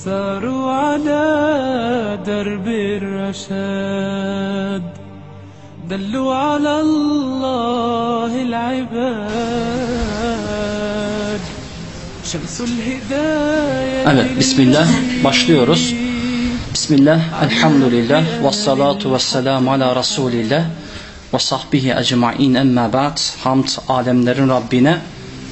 ساروا على درب الرشاد دلوا على الله العباد شمس الهداية Evet, Bismillah. Başlıyoruz. Bismillah, elhamdülillah, ve salatu ve selamu ala Resulillah ve sahbihi ecma'in emma ba'd. Hamd alemlerin Rabbine,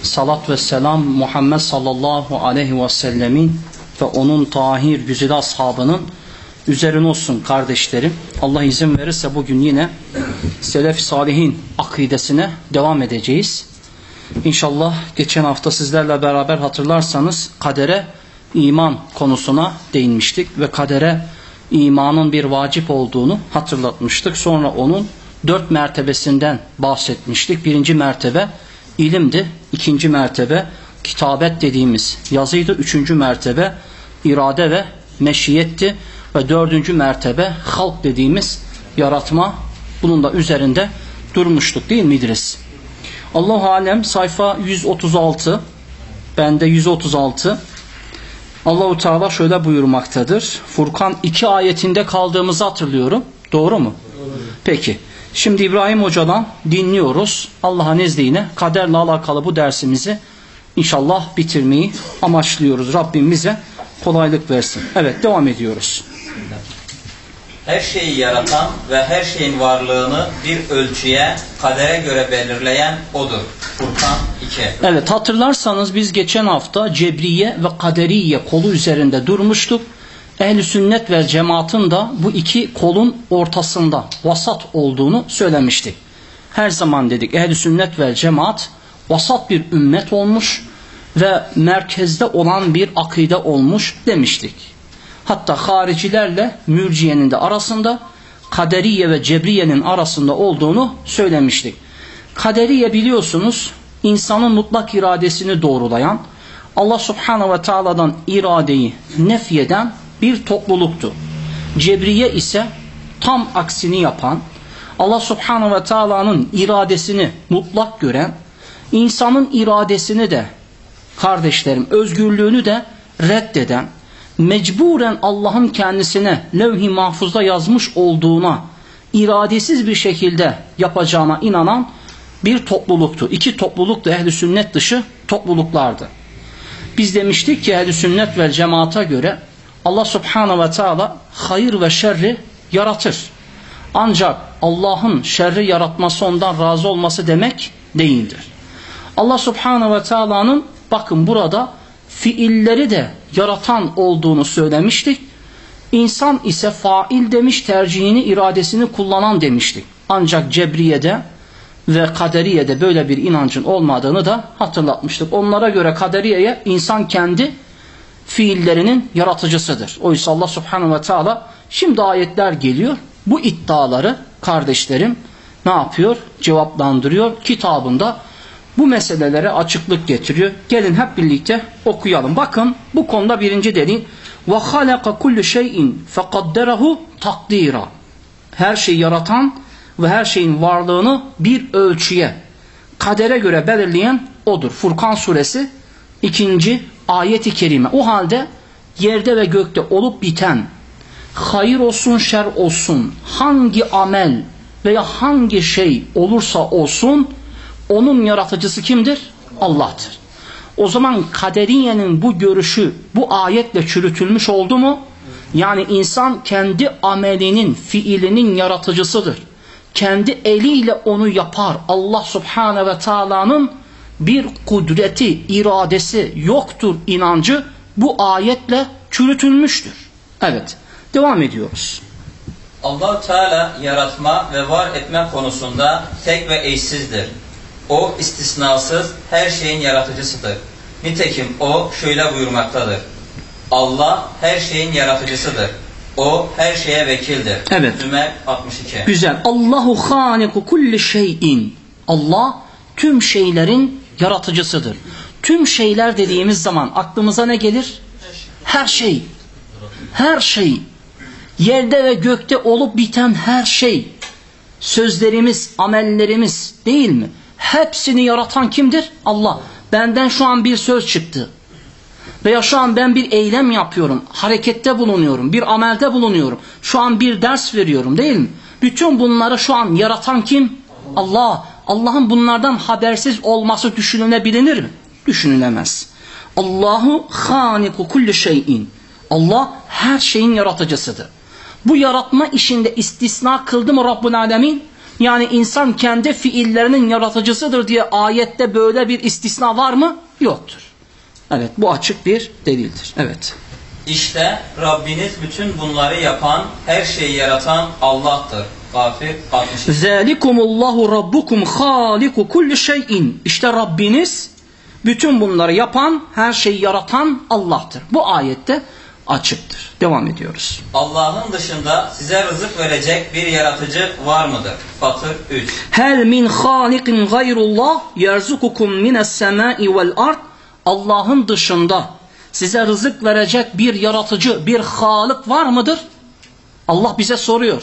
salat ve selam Muhammed sallallahu aleyhi ve sellemin ve onun tahir güzide ashabının üzerine olsun kardeşlerim. Allah izin verirse bugün yine Selef-i Salihin akidesine devam edeceğiz. İnşallah geçen hafta sizlerle beraber hatırlarsanız kadere iman konusuna değinmiştik ve kadere imanın bir vacip olduğunu hatırlatmıştık. Sonra onun dört mertebesinden bahsetmiştik. Birinci mertebe ilimdi. ikinci mertebe kitabet dediğimiz yazıydı. Üçüncü mertebe irade ve meşiyetti. Ve dördüncü mertebe halk dediğimiz yaratma. Bunun da üzerinde durmuştuk değil mi İdris? Allahu alem sayfa 136 bende 136 Allahu Teala şöyle buyurmaktadır. Furkan 2 ayetinde kaldığımızı hatırlıyorum. Doğru mu? Peki. Şimdi İbrahim Hoca'dan dinliyoruz. Allah'ın izniyle kaderle alakalı bu dersimizi inşallah bitirmeyi amaçlıyoruz. Rabbim bize kolaylık versin. Evet devam ediyoruz. Her şeyi yaratan ve her şeyin varlığını bir ölçüye, kadere göre belirleyen O'dur. Furkan 2 Evet hatırlarsanız biz geçen hafta Cebriye ve Kaderiye kolu üzerinde durmuştuk. Ehl-i sünnet ve cemaatın da bu iki kolun ortasında vasat olduğunu söylemiştik. Her zaman dedik ehl-i sünnet ve cemaat vasat bir ümmet olmuş ve merkezde olan bir akide olmuş demiştik. Hatta haricilerle mürciyenin de arasında kaderiye ve cebriyenin arasında olduğunu söylemiştik. Kaderiye biliyorsunuz insanın mutlak iradesini doğrulayan Allah subhanahu ve taala'dan iradeyi nefyeden bir topluluktu. Cebriye ise tam aksini yapan Allah subhanahu ve taala'nın iradesini mutlak gören insanın iradesini de kardeşlerim özgürlüğünü de reddeden mecburen Allah'ın kendisine levh-i mahfuzda yazmış olduğuna iradesiz bir şekilde yapacağına inanan bir topluluktu. İki topluluk da ehli sünnet dışı topluluklardı. Biz demiştik ki ehli sünnet ve cemaata göre Allah subhanahu ve teala hayır ve şerri yaratır. Ancak Allah'ın şerri yaratması ondan razı olması demek değildir. Allah subhanahu ve teala'nın bakın burada fiilleri de yaratan olduğunu söylemiştik. İnsan ise fail demiş tercihini iradesini kullanan demiştik. Ancak Cebriye'de ve Kaderiye'de böyle bir inancın olmadığını da hatırlatmıştık. Onlara göre Kaderiye'ye insan kendi fiillerinin yaratıcısıdır. Oysa Allah subhanahu ve teala şimdi ayetler geliyor. Bu iddiaları kardeşlerim ne yapıyor? Cevaplandırıyor. Kitabında bu meselelere açıklık getiriyor. Gelin hep birlikte okuyalım. Bakın bu konuda birinci delil ve halaka kullu şeyin fekadderahu takdira. Her şeyi yaratan ve her şeyin varlığını bir ölçüye, kadere göre belirleyen odur. Furkan suresi ikinci ayeti kerime. O halde yerde ve gökte olup biten hayır olsun şer olsun hangi amel veya hangi şey olursa olsun onun yaratıcısı kimdir? Allah'tır. O zaman kaderiyenin bu görüşü bu ayetle çürütülmüş oldu mu? Yani insan kendi amelinin, fiilinin yaratıcısıdır. Kendi eliyle onu yapar. Allah subhane ve taala'nın bir kudreti, iradesi yoktur inancı bu ayetle çürütülmüştür. Evet, devam ediyoruz. allah Teala yaratma ve var etme konusunda tek ve eşsizdir. O istisnasız her şeyin yaratıcısıdır. Nitekim o şöyle buyurmaktadır. Allah her şeyin yaratıcısıdır. O her şeye vekildir. Evet. Zümer 62. Güzel. Allahu haniku kulli şeyin. Allah tüm şeylerin yaratıcısıdır. Tüm şeyler dediğimiz zaman aklımıza ne gelir? Her şey. Her şey. Yerde ve gökte olup biten her şey. Sözlerimiz, amellerimiz değil mi? Hepsini yaratan kimdir? Allah. Benden şu an bir söz çıktı. Veya şu an ben bir eylem yapıyorum, harekette bulunuyorum, bir amelde bulunuyorum. Şu an bir ders veriyorum değil mi? Bütün bunları şu an yaratan kim? Allah. Allah'ın bunlardan habersiz olması düşünülebilir mi? Düşünülemez. Allahu haniku kulli şeyin. Allah her şeyin yaratıcısıdır. Bu yaratma işinde istisna kıldı mı Rabbul Alemin? Yani insan kendi fiillerinin yaratıcısıdır diye ayette böyle bir istisna var mı? Yoktur. Evet bu açık bir delildir. Evet. İşte Rabbiniz bütün bunları yapan, her şeyi yaratan Allah'tır. Gafir 62. Zalikumullahu rabbukum haliku kulli şeyin. İşte Rabbiniz bütün bunları yapan, her şeyi yaratan Allah'tır. Bu ayette açıktır. Devam ediyoruz. Allah'ın dışında size rızık verecek bir yaratıcı var mıdır? Fatır 3. Hel min halikin gayrullah yerzukukum mines semai vel ard. Allah'ın dışında size rızık verecek bir yaratıcı, bir halık var mıdır? Allah bize soruyor.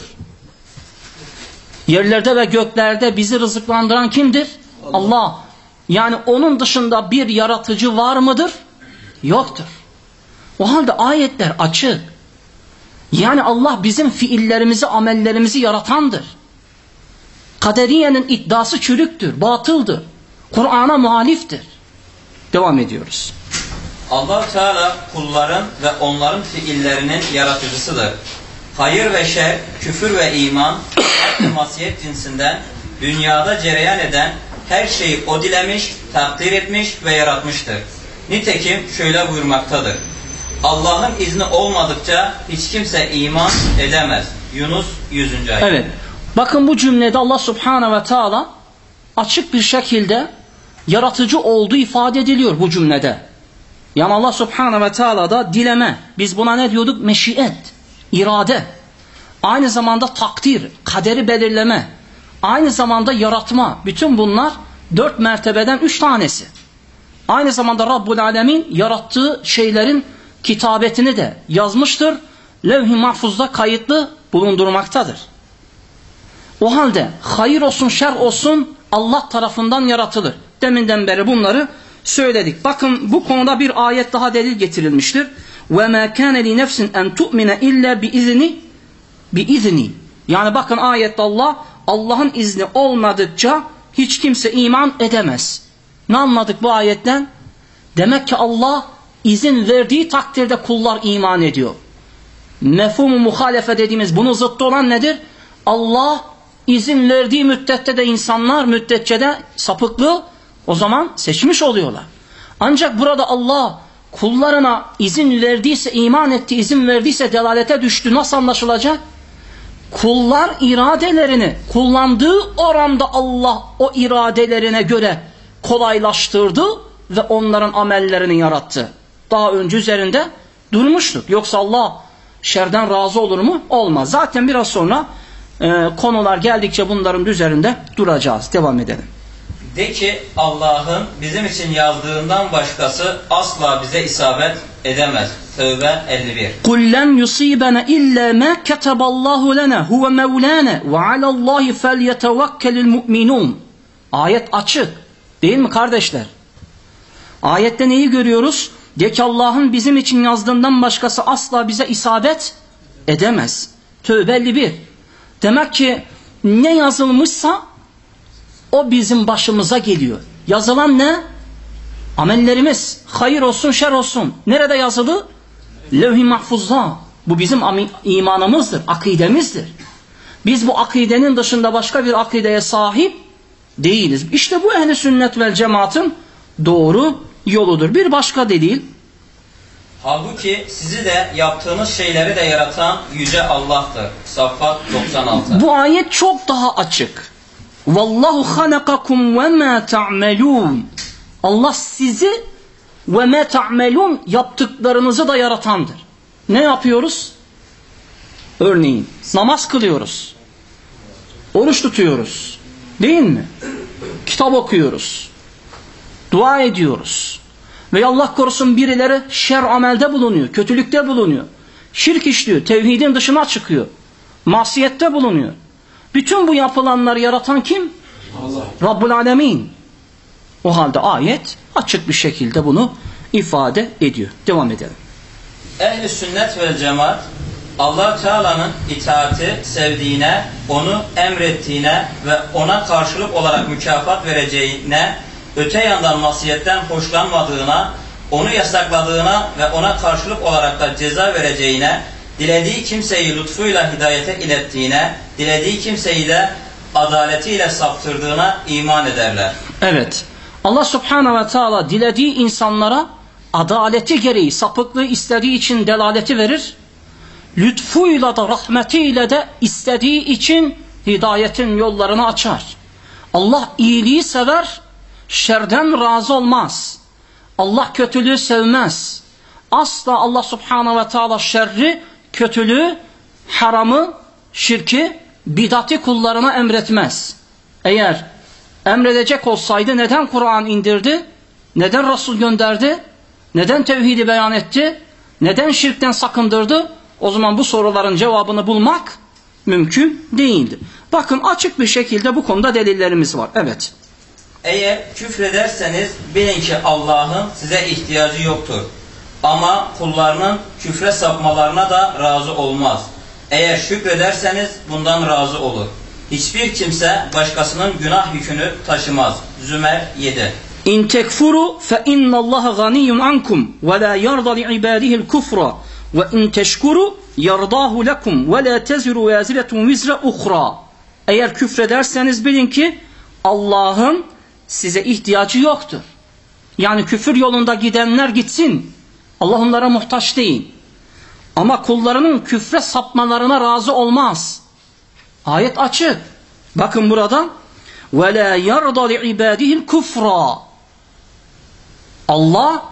Yerlerde ve göklerde bizi rızıklandıran kimdir? Allah. Yani onun dışında bir yaratıcı var mıdır? Yoktur. O halde ayetler açık. Yani Allah bizim fiillerimizi, amellerimizi yaratandır. Kaderiyenin iddiası çürüktür, batıldır. Kur'an'a muhaliftir. Devam ediyoruz. allah Teala kulların ve onların fiillerinin yaratıcısıdır. Hayır ve şer, küfür ve iman, masiyet cinsinden dünyada cereyan eden her şeyi o dilemiş, takdir etmiş ve yaratmıştır. Nitekim şöyle buyurmaktadır. Allah'ın izni olmadıkça hiç kimse iman edemez. Yunus 100. ayet. Evet. Bakın bu cümlede Allah Subhanahu ve Teala açık bir şekilde yaratıcı olduğu ifade ediliyor bu cümlede. Yani Allah Subhanahu ve Teala da dileme. Biz buna ne diyorduk? Meşiyet, irade. Aynı zamanda takdir, kaderi belirleme. Aynı zamanda yaratma. Bütün bunlar dört mertebeden üç tanesi. Aynı zamanda Rabbul Alemin yarattığı şeylerin kitabetini de yazmıştır. Levh-i mahfuzda kayıtlı bulundurmaktadır. O halde hayır olsun şer olsun Allah tarafından yaratılır. Deminden beri bunları söyledik. Bakın bu konuda bir ayet daha delil getirilmiştir. Nefsin en tu'mine illa bi izni bi izni. Yani bakın ayette Allah Allah'ın izni olmadıkça hiç kimse iman edemez. Ne anladık bu ayetten? Demek ki Allah izin verdiği takdirde kullar iman ediyor. Mefhumu muhalefe dediğimiz bunun zıttı olan nedir? Allah izin verdiği müddette de insanlar müddetçe de sapıklığı o zaman seçmiş oluyorlar. Ancak burada Allah kullarına izin verdiyse, iman etti, izin verdiyse delalete düştü. Nasıl anlaşılacak? Kullar iradelerini kullandığı oranda Allah o iradelerine göre kolaylaştırdı ve onların amellerini yarattı daha önce üzerinde durmuştuk. Yoksa Allah şerden razı olur mu? Olmaz. Zaten biraz sonra e, konular geldikçe bunların üzerinde duracağız. Devam edelim. De ki Allah'ın bizim için yazdığından başkası asla bize isabet edemez. Tövbe 51. Kul lem yusibena illa ma kataballahu lana huve mevlana ve alallahi felyetevekkelil mu'minun. Ayet açık. Değil mi kardeşler? Ayette neyi görüyoruz? De ki Allah'ın bizim için yazdığından başkası asla bize isabet edemez. Tövbe 51. Demek ki ne yazılmışsa o bizim başımıza geliyor. Yazılan ne? Amellerimiz. Hayır olsun şer olsun. Nerede yazılı? Levh-i mahfuzda. Bu bizim imanımızdır, akidemizdir. Biz bu akidenin dışında başka bir akideye sahip değiliz. İşte bu ehli sünnet vel cemaatın doğru yoludur. Bir başka delil. Halbuki sizi de yaptığınız şeyleri de yaratan Yüce Allah'tır. Saffat 96. Bu ayet çok daha açık. Vallahu halakakum ve ma ta'melun. Allah sizi ve ma ta'melun yaptıklarınızı da yaratandır. Ne yapıyoruz? Örneğin namaz kılıyoruz. Oruç tutuyoruz. Değil mi? Kitap okuyoruz. Dua ediyoruz. Ve Allah korusun birileri şer amelde bulunuyor, kötülükte bulunuyor. Şirk işliyor, tevhidin dışına çıkıyor. Masiyette bulunuyor. Bütün bu yapılanları yaratan kim? Allah. Rabbul Alemin. O halde ayet açık bir şekilde bunu ifade ediyor. Devam edelim. Ehli sünnet ve cemaat Allah Teala'nın itaati sevdiğine, onu emrettiğine ve ona karşılık olarak mükafat vereceğine, öte yandan masiyetten hoşlanmadığına, onu yasakladığına ve ona karşılık olarak da ceza vereceğine, dilediği kimseyi lütfuyla hidayete ilettiğine, dilediği kimseyi de adaletiyle saptırdığına iman ederler. Evet. Allah subhanahu ve teala dilediği insanlara adaleti gereği sapıklığı istediği için delaleti verir. Lütfuyla da rahmetiyle de istediği için hidayetin yollarını açar. Allah iyiliği sever, şerden razı olmaz. Allah kötülüğü sevmez. Asla Allah subhanahu ve teala şerri, kötülüğü, haramı, şirki, bidati kullarına emretmez. Eğer emredecek olsaydı neden Kur'an indirdi? Neden Resul gönderdi? Neden tevhidi beyan etti? Neden şirkten sakındırdı? O zaman bu soruların cevabını bulmak mümkün değildi. Bakın açık bir şekilde bu konuda delillerimiz var. Evet. Eğer küfrederseniz bilin ki Allah'ın size ihtiyacı yoktur. Ama kullarının küfre sapmalarına da razı olmaz. Eğer şükrederseniz bundan razı olur. Hiçbir kimse başkasının günah yükünü taşımaz. Zümer 7 İn tekfuru fe innallaha ganiyyun ankum ve la yarda li ibadihi'l kufra ve in teşkuru yardahu lekum ve la teziru vaziretun vizra uhra. Eğer küfrederseniz bilin ki Allah'ın size ihtiyacı yoktur. Yani küfür yolunda gidenler gitsin. Allah onlara muhtaç değil. Ama kullarının küfre sapmalarına razı olmaz. Ayet açık. Bakın burada yarda li ibadihi'l kufra. Allah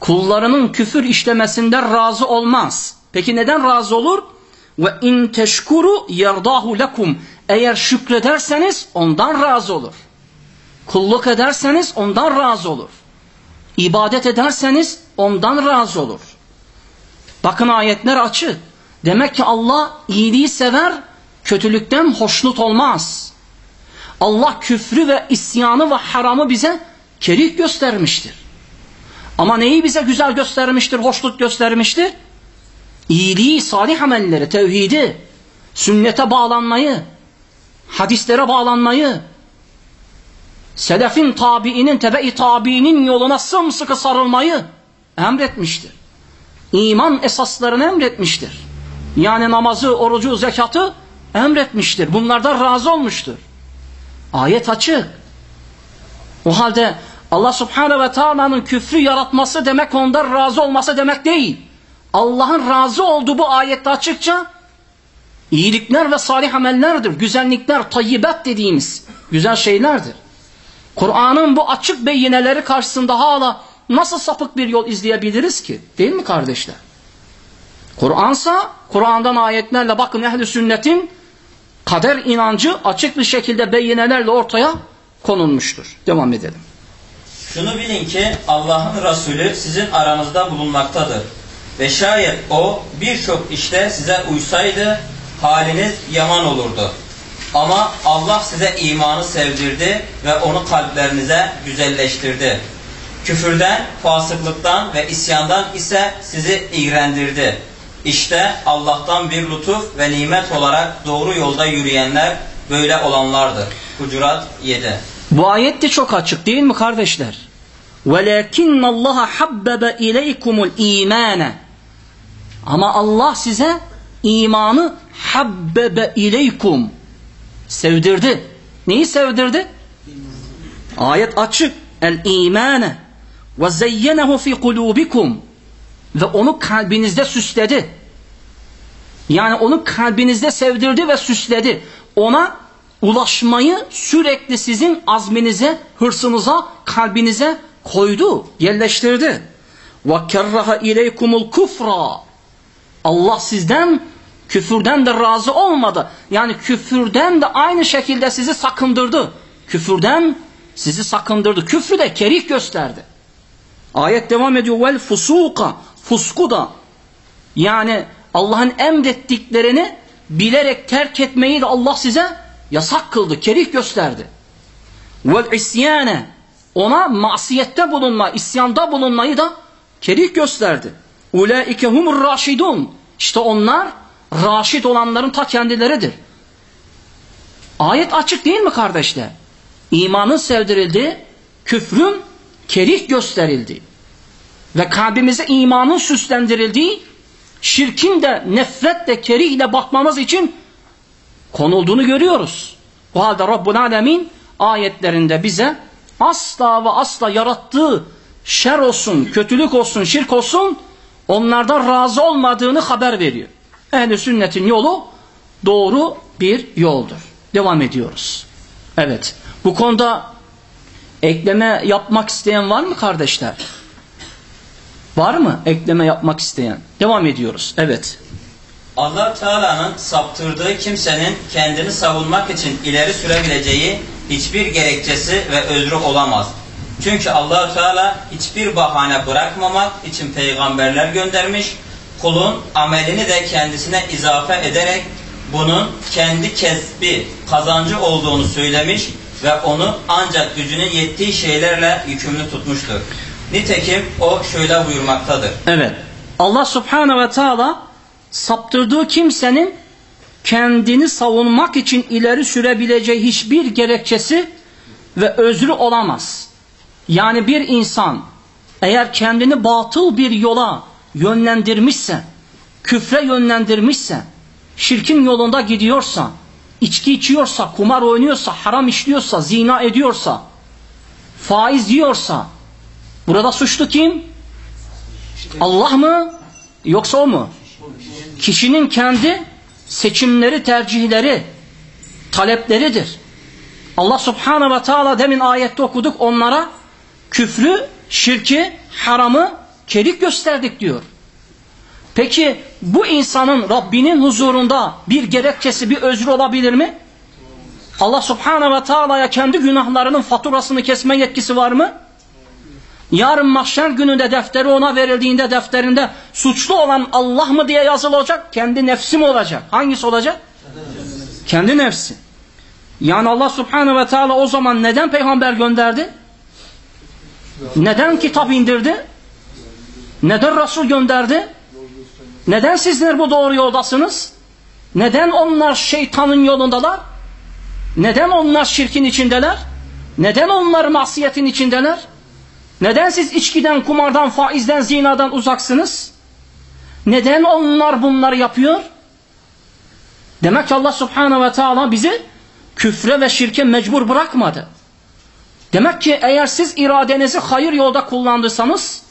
kullarının küfür işlemesinden razı olmaz. Peki neden razı olur? Ve in teşkuru yerdahu lekum. Eğer şükrederseniz ondan razı olur. Kulluk ederseniz ondan razı olur. İbadet ederseniz ondan razı olur. Bakın ayetler açık. Demek ki Allah iyiliği sever, kötülükten hoşnut olmaz. Allah küfrü ve isyanı ve haramı bize kerih göstermiştir. Ama neyi bize güzel göstermiştir, hoşnut göstermiştir? İyiliği, salih amelleri, tevhidi, sünnete bağlanmayı, hadislere bağlanmayı, selefin tabiinin, tebe-i tabiinin yoluna sımsıkı sarılmayı emretmiştir. İman esaslarını emretmiştir. Yani namazı, orucu, zekatı emretmiştir. Bunlardan razı olmuştur. Ayet açık. O halde Allah subhanehu ve teala'nın küfrü yaratması demek ondan razı olması demek değil. Allah'ın razı olduğu bu ayette açıkça iyilikler ve salih amellerdir. Güzellikler, tayyibet dediğimiz güzel şeylerdir. Kur'an'ın bu açık beyineleri karşısında hala nasıl sapık bir yol izleyebiliriz ki? Değil mi kardeşler? Kur'ansa Kur'an'dan ayetlerle bakın ehli sünnetin kader inancı açık bir şekilde beyinelerle ortaya konulmuştur. Devam edelim. Şunu bilin ki Allah'ın Resulü sizin aranızda bulunmaktadır. Ve şayet o birçok işte size uysaydı haliniz yaman olurdu. Ama Allah size imanı sevdirdi ve onu kalplerinize güzelleştirdi. Küfürden, fasıklıktan ve isyandan ise sizi iğrendirdi. İşte Allah'tan bir lütuf ve nimet olarak doğru yolda yürüyenler böyle olanlardır. Hucurat 7 Bu ayet de çok açık değil mi kardeşler? وَلَكِنَّ اللّٰهَ حَبَّبَ اِلَيْكُمُ الْا۪يمَانَ Ama Allah size imanı habbebe ileykum sevdirdi. Neyi sevdirdi? Ayet açık. El imane ve zeyyenehu fi kulubikum ve onu kalbinizde süsledi. Yani onu kalbinizde sevdirdi ve süsledi. Ona ulaşmayı sürekli sizin azminize, hırsınıza, kalbinize koydu, yerleştirdi. Ve kerraha ileykumul kufra. Allah sizden küfürden de razı olmadı. Yani küfürden de aynı şekilde sizi sakındırdı. Küfürden sizi sakındırdı. Küfrü de kerih gösterdi. Ayet devam ediyor. Vel fusuka. Fusku da yani Allah'ın emrettiklerini bilerek terk etmeyi de Allah size yasak kıldı. Kerih gösterdi. Vel isyane ona masiyette bulunma, isyanda bulunmayı da kerih gösterdi. Ulaike humur raşidun. İşte onlar raşid olanların ta kendileridir. Ayet açık değil mi kardeşler? İmanın sevdirildi, küfrün kerih gösterildi. Ve kalbimize imanın süslendirildiği, şirkin de nefretle kerihle bakmamız için konulduğunu görüyoruz. O halde Rabbul Alemin ayetlerinde bize asla ve asla yarattığı şer olsun, kötülük olsun, şirk olsun onlardan razı olmadığını haber veriyor. Ehl-i sünnetin yolu doğru bir yoldur. Devam ediyoruz. Evet. Bu konuda ekleme yapmak isteyen var mı kardeşler? Var mı ekleme yapmak isteyen? Devam ediyoruz. Evet. Allah Teala'nın saptırdığı kimsenin kendini savunmak için ileri sürebileceği hiçbir gerekçesi ve özrü olamaz. Çünkü allah Teala hiçbir bahane bırakmamak için peygamberler göndermiş, kulun amelini de kendisine izafe ederek bunun kendi kesbi, kazancı olduğunu söylemiş ve onu ancak gücünün yettiği şeylerle yükümlü tutmuştur. Nitekim o şöyle buyurmaktadır. Evet. Allah Subhanahu ve Teala saptırdığı kimsenin kendini savunmak için ileri sürebileceği hiçbir gerekçesi ve özrü olamaz. Yani bir insan eğer kendini batıl bir yola yönlendirmişse, küfre yönlendirmişse, şirkin yolunda gidiyorsa, içki içiyorsa, kumar oynuyorsa, haram işliyorsa, zina ediyorsa, faiz yiyorsa, burada suçlu kim? Allah mı? Yoksa o mu? Kişinin kendi seçimleri, tercihleri, talepleridir. Allah subhanahu ve teala demin ayette okuduk onlara küfrü, şirki, haramı kerik gösterdik diyor. Peki bu insanın Rabbinin huzurunda bir gerekçesi, bir özrü olabilir mi? Allah subhanahu ve teala'ya kendi günahlarının faturasını kesme yetkisi var mı? Yarın mahşer gününde defteri ona verildiğinde defterinde suçlu olan Allah mı diye yazılacak, kendi nefsi mi olacak? Hangisi olacak? Kendi nefsi. Yani Allah subhanahu ve teala o zaman neden peygamber gönderdi? Neden kitap indirdi? Neden Resul gönderdi? Neden sizler bu doğru yoldasınız? Neden onlar şeytanın yolundalar? Neden onlar şirkin içindeler? Neden onlar masiyetin içindeler? Neden siz içkiden, kumardan, faizden, zinadan uzaksınız? Neden onlar bunları yapıyor? Demek ki Allah subhanahu ve teala bizi küfre ve şirke mecbur bırakmadı. Demek ki eğer siz iradenizi hayır yolda kullandıysanız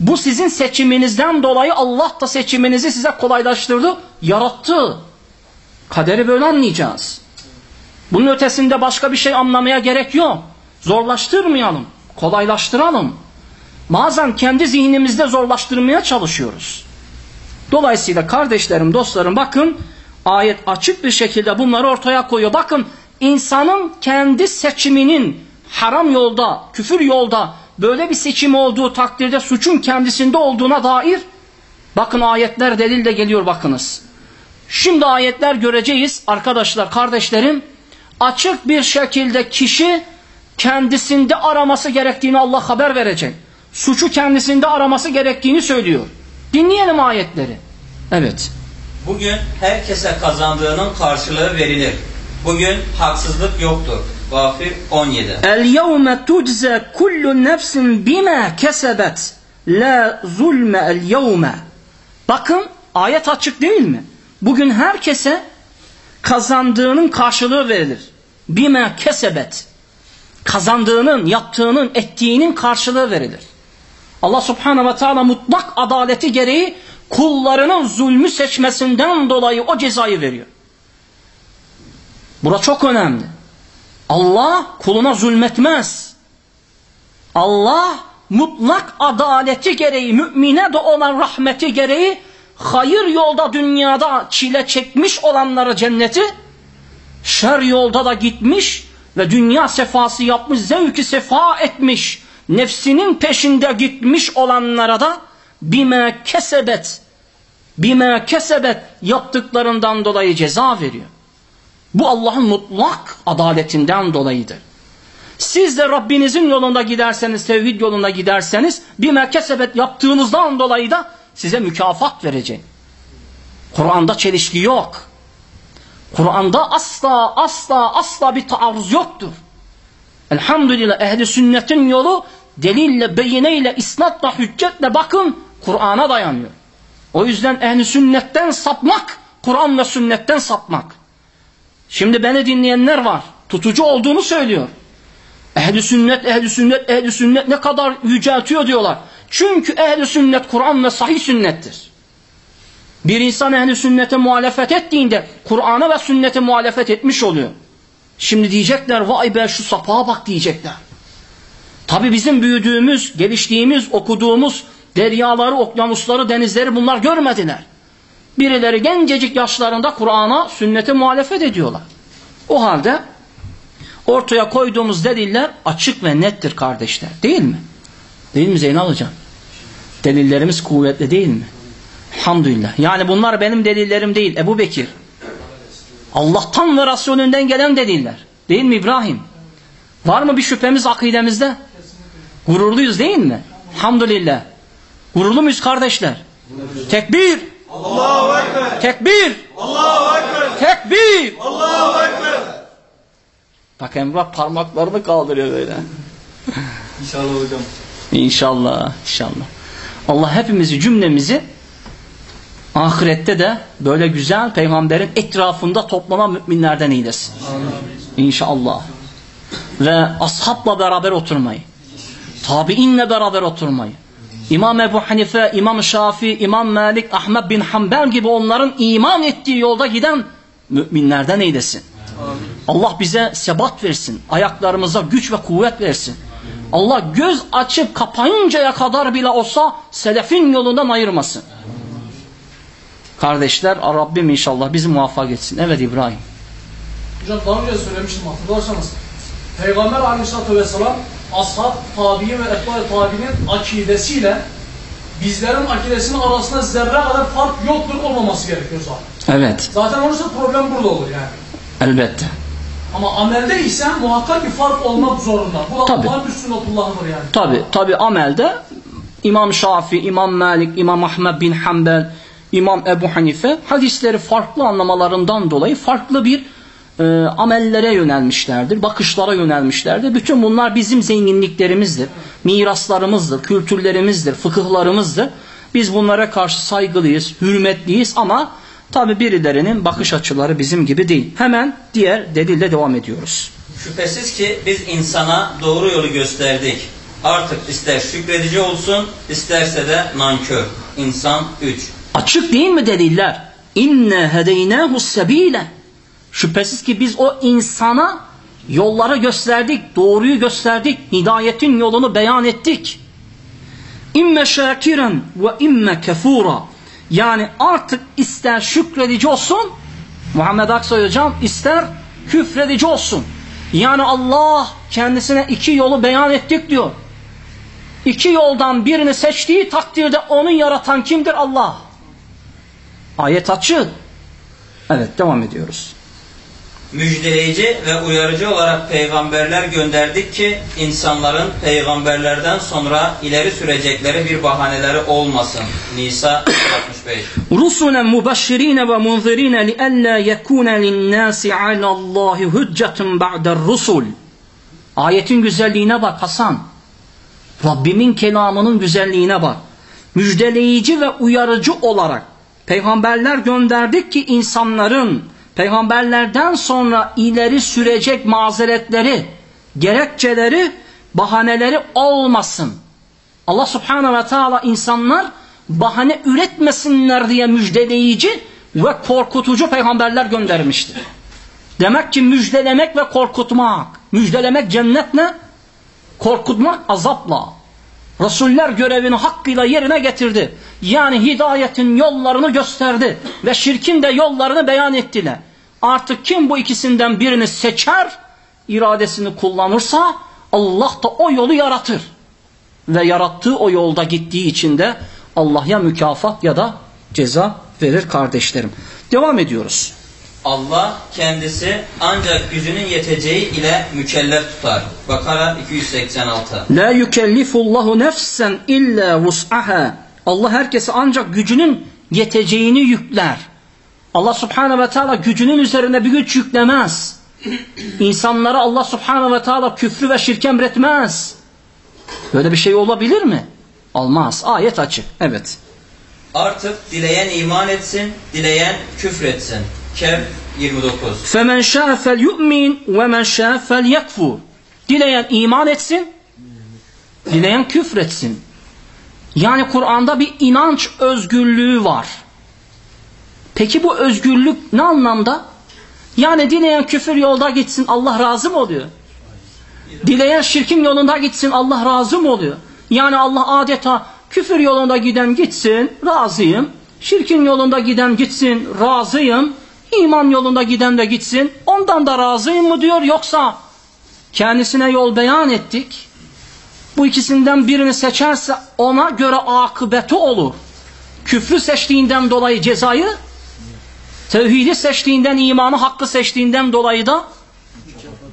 bu sizin seçiminizden dolayı Allah da seçiminizi size kolaylaştırdı, yarattı. Kaderi böyle anlayacağız. Bunun ötesinde başka bir şey anlamaya gerek yok. Zorlaştırmayalım, kolaylaştıralım. Bazen kendi zihnimizde zorlaştırmaya çalışıyoruz. Dolayısıyla kardeşlerim, dostlarım bakın ayet açık bir şekilde bunları ortaya koyuyor. Bakın insanın kendi seçiminin haram yolda, küfür yolda böyle bir seçim olduğu takdirde suçun kendisinde olduğuna dair bakın ayetler delil de geliyor bakınız. Şimdi ayetler göreceğiz arkadaşlar, kardeşlerim. Açık bir şekilde kişi kendisinde araması gerektiğini Allah haber verecek. Suçu kendisinde araması gerektiğini söylüyor. Dinleyelim ayetleri. Evet. Bugün herkese kazandığının karşılığı verilir. Bugün haksızlık yoktur. Gafir 17. El yevme tujze kullu nefsin bima kesebet la zulme el yevme. Bakın ayet açık değil mi? Bugün herkese kazandığının karşılığı verilir. Bima kesebet. Kazandığının, yaptığının, ettiğinin karşılığı verilir. Allah subhanahu ve teala mutlak adaleti gereği kullarının zulmü seçmesinden dolayı o cezayı veriyor. Bura çok önemli. Allah kuluna zulmetmez. Allah mutlak adaleti gereği, mümine de olan rahmeti gereği hayır yolda dünyada çile çekmiş olanları cenneti, şer yolda da gitmiş ve dünya sefası yapmış, zevki sefa etmiş, nefsinin peşinde gitmiş olanlara da bime kesebet, bime kesebet yaptıklarından dolayı ceza veriyor. Bu Allah'ın mutlak adaletinden dolayıdır. Siz de Rabbinizin yolunda giderseniz, tevhid yolunda giderseniz bir merkezebet yaptığınızdan dolayı da size mükafat verecek. Kur'an'da çelişki yok. Kur'an'da asla asla asla bir taarruz yoktur. Elhamdülillah ehli sünnetin yolu delille, beyineyle, isnatla, hüccetle bakın Kur'an'a dayanıyor. O yüzden ehli sünnetten sapmak, Kur'an ve sünnetten sapmak. Şimdi beni dinleyenler var. Tutucu olduğunu söylüyor. Ehli sünnet, ehli sünnet, ehli sünnet ne kadar yüceltiyor diyorlar. Çünkü ehli sünnet Kur'an ve sahih sünnettir. Bir insan ehli sünnete muhalefet ettiğinde Kur'an'a ve sünnete muhalefet etmiş oluyor. Şimdi diyecekler vay be şu sapağa bak diyecekler. Tabi bizim büyüdüğümüz, geliştiğimiz, okuduğumuz deryaları, okyanusları, denizleri bunlar görmediler. Birileri gencecik yaşlarında Kur'an'a, sünnete muhalefet ediyorlar. O halde ortaya koyduğumuz deliller açık ve nettir kardeşler. Değil mi? Değil mi Zeynep Hocam? Delillerimiz kuvvetli değil mi? Hamdülillah. Yani bunlar benim delillerim değil. Ebu Bekir. Allah'tan ve Resulünden gelen deliller. Değil mi İbrahim? Var mı bir şüphemiz akidemizde? Gururluyuz değil mi? Hamdülillah. Gururlu muyuz kardeşler? Tekbir! Allahu Ekber. Tekbir! Allahu Ekber. Tekbir! Allahu Ekber. Bak Emrah parmaklarını kaldırıyor böyle. İnşallah hocam. İnşallah, inşallah. Allah hepimizi cümlemizi ahirette de böyle güzel peygamberin etrafında toplanan müminlerden eylesin. İnşallah. Ve ashabla beraber oturmayı, tabiinle beraber oturmayı, İmam Ebu Hanife, İmam Şafii, İmam Malik, Ahmet bin Hanbel gibi onların iman ettiği yolda giden müminlerden eylesin. Allah bize sebat versin. Ayaklarımıza güç ve kuvvet versin. Allah göz açıp kapayıncaya kadar bile olsa selefin yolundan ayırmasın. Kardeşler Rabbim inşallah bizi muvaffak etsin. Evet İbrahim. Hocam daha önce söylemiştim hatırlarsanız. Peygamber aleyhissalatü vesselam ashab, tabi'in ve etba tabi'nin akidesiyle bizlerin akidesinin arasında zerre kadar fark yoktur olmaması gerekiyor zaten. Evet Zaten olursa problem burada olur yani. elbette. Ama amelde ise muhakkak bir fark olmak zorunda. Bu da. Allah'ın üstüne kullanılır yani. Tabi tabi amelde İmam Şafii, İmam Malik, İmam Ahmed bin Hanbel, İmam Ebu Hanife hadisleri farklı anlamalarından dolayı farklı bir e, amellere yönelmişlerdir, bakışlara yönelmişlerdir. Bütün bunlar bizim zenginliklerimizdir, miraslarımızdır, kültürlerimizdir, fıkıhlarımızdır. Biz bunlara karşı saygılıyız, hürmetliyiz ama tabi birilerinin bakış açıları bizim gibi değil. Hemen diğer delille devam ediyoruz. Şüphesiz ki biz insana doğru yolu gösterdik. Artık ister şükredici olsun, isterse de nankör. İnsan 3. Açık değil mi deliller? İnne hedeynahu sebile. Şüphesiz ki biz o insana yolları gösterdik, doğruyu gösterdik, hidayetin yolunu beyan ettik. İmme şakiren ve imme kefura. Yani artık ister şükredici olsun, Muhammed Aksoy hocam ister küfredici olsun. Yani Allah kendisine iki yolu beyan ettik diyor. İki yoldan birini seçtiği takdirde onu yaratan kimdir? Allah. Ayet açık. Evet devam ediyoruz müjdeleyici ve uyarıcı olarak peygamberler gönderdik ki insanların peygamberlerden sonra ileri sürecekleri bir bahaneleri olmasın. Nisa 65. Rusulen mubeşşirine ve munzirin li alla munzirine liella yekune linnâsi alallâhi hüccetun ba'der rusul. Ayetin güzelliğine bak Hasan. Rabbimin kelamının güzelliğine bak. Müjdeleyici ve uyarıcı olarak peygamberler gönderdik ki insanların peygamberlerden sonra ileri sürecek mazeretleri, gerekçeleri, bahaneleri olmasın. Allah subhanahu ve teala insanlar bahane üretmesinler diye müjdeleyici ve korkutucu peygamberler göndermiştir. Demek ki müjdelemek ve korkutmak. Müjdelemek cennetle, korkutmak azapla. Resuller görevini hakkıyla yerine getirdi. Yani hidayetin yollarını gösterdi ve şirkin de yollarını beyan ettiler. Artık kim bu ikisinden birini seçer, iradesini kullanırsa Allah da o yolu yaratır. Ve yarattığı o yolda gittiği için de Allah ya mükafat ya da ceza verir kardeşlerim. Devam ediyoruz. Allah kendisi ancak gücünün yeteceği ile mükellef tutar. Bakara 286. La yukellifullahu nefsen illa vus'aha. Allah herkese ancak gücünün yeteceğini yükler. Allah subhanahu ve teala gücünün üzerine bir güç yüklemez. İnsanlara Allah subhanahu ve teala küfrü ve şirk emretmez. Böyle bir şey olabilir mi? Olmaz. Ayet açık. Evet. Artık dileyen iman etsin, dileyen küfretsin. Kehf 29. Femen şâ fel yu'min ve men şâ fel yekfur. Dileyen iman etsin, dileyen küfretsin. Yani Kur'an'da bir inanç özgürlüğü var. Peki bu özgürlük ne anlamda? Yani dileyen küfür yolda gitsin Allah razı mı oluyor? Dileyen şirkin yolunda gitsin Allah razı mı oluyor? Yani Allah adeta küfür yolunda giden gitsin razıyım. Şirkin yolunda giden gitsin razıyım. İman yolunda giden de gitsin ondan da razıyım mı diyor yoksa kendisine yol beyan ettik. Bu ikisinden birini seçerse ona göre akıbeti olur. Küfrü seçtiğinden dolayı cezayı, tevhidi seçtiğinden, imanı hakkı seçtiğinden dolayı da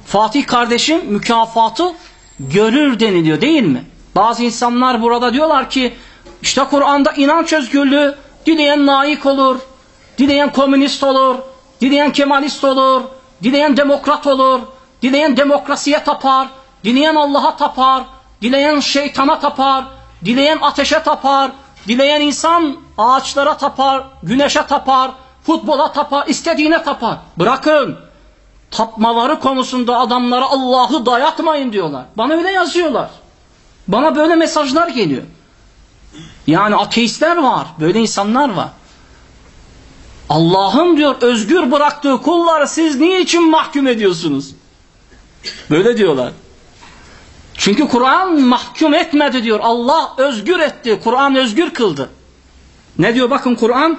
Fatih kardeşim mükafatı görür deniliyor değil mi? Bazı insanlar burada diyorlar ki işte Kur'an'da inanç özgürlüğü dileyen naik olur, dileyen komünist olur, dileyen kemalist olur, dileyen demokrat olur, dileyen demokrasiye tapar, dileyen Allah'a tapar, dileyen şeytana tapar, dileyen ateşe tapar, dileyen insan ağaçlara tapar, güneşe tapar, futbola tapar, istediğine tapar. Bırakın tapmaları konusunda adamlara Allah'ı dayatmayın diyorlar. Bana öyle yazıyorlar. Bana böyle mesajlar geliyor. Yani ateistler var, böyle insanlar var. Allah'ın diyor özgür bıraktığı kulları siz niçin mahkum ediyorsunuz? Böyle diyorlar. Çünkü Kur'an mahkum etmedi diyor. Allah özgür etti. Kur'an özgür kıldı. Ne diyor bakın Kur'an?